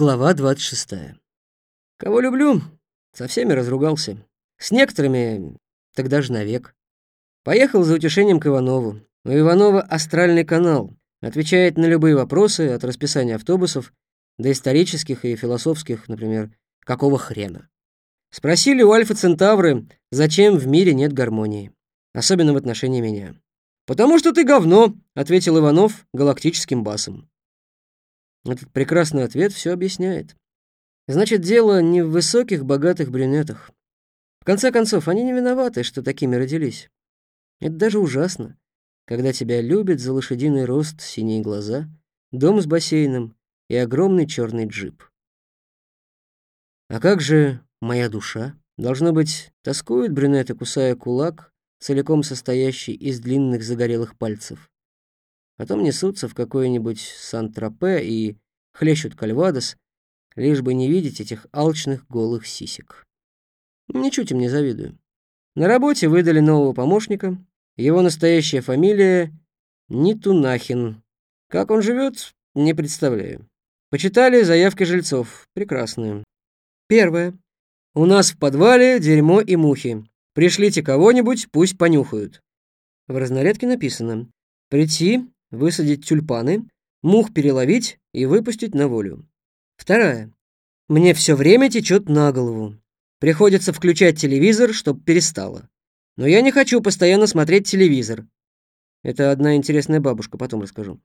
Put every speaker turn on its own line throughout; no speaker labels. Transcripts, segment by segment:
Глава 26. Кого люблю, со всеми разругался. С некоторыми так даже навек. Поехал за утешением к Иванову. У Иванова астральный канал. Отвечает на любые вопросы от расписания автобусов до исторических и философских, например, какого хрена. Спросили у Альфа Центавры, зачем в мире нет гармонии, особенно в отношении меня. «Потому что ты говно», — ответил Иванов галактическим басом. Этот прекрасный ответ все объясняет. Значит, дело не в высоких, богатых брюнетах. В конце концов, они не виноваты, что такими родились. Это даже ужасно, когда тебя любят за лошадиный рост синие глаза, дом с бассейном и огромный черный джип. А как же моя душа? Должно быть, тоскуют брюнеты, кусая кулак, целиком состоящий из длинных загорелых пальцев. Потом несутся в какой-нибудь Сан-Тропе и хлещут кальвадос, лишь бы не видеть этих алчных голых сисек. Ничуть им не завидую. На работе выдали нового помощника. Его настоящая фамилия Нитунахин. Как он живет, не представляю. Почитали заявки жильцов. Прекрасные. Первое. У нас в подвале дерьмо и мухи. Пришлите кого-нибудь, пусть понюхают. В разнарядке написано «Прийти, высадить тюльпаны, мух переловить и выпустить на волю. Вторая. Мне все время течет на голову. Приходится включать телевизор, чтобы перестало. Но я не хочу постоянно смотреть телевизор. Это одна интересная бабушка, потом расскажу.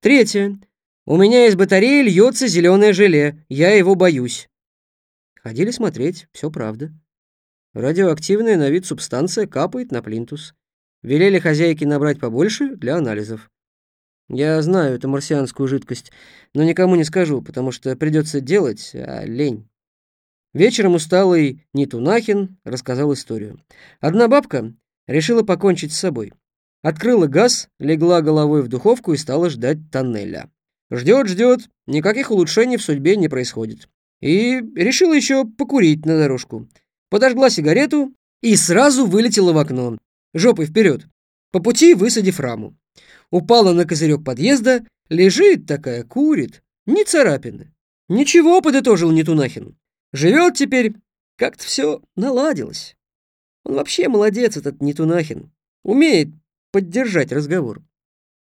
Третье. У меня из батареи льется зеленое желе, я его боюсь. Ходили смотреть, все правда. Радиоактивная на вид субстанция капает на плинтус. Велели хозяйке набрать побольше для анализов. Я знаю эту марсианскую жидкость, но никому не скажу, потому что придется делать, а лень. Вечером усталый Нитунахин рассказал историю. Одна бабка решила покончить с собой. Открыла газ, легла головой в духовку и стала ждать тоннеля. Ждет, ждет, никаких улучшений в судьбе не происходит. И решила еще покурить на дорожку. Подожгла сигарету и сразу вылетела в окно, жопой вперед, по пути высадив раму упала на козырек подъезда, лежит такая, курит, ни царапины. Ничего, подытожил Нетунахин. Живет теперь, как-то все наладилось. Он вообще молодец, этот Нетунахин. Умеет поддержать разговор.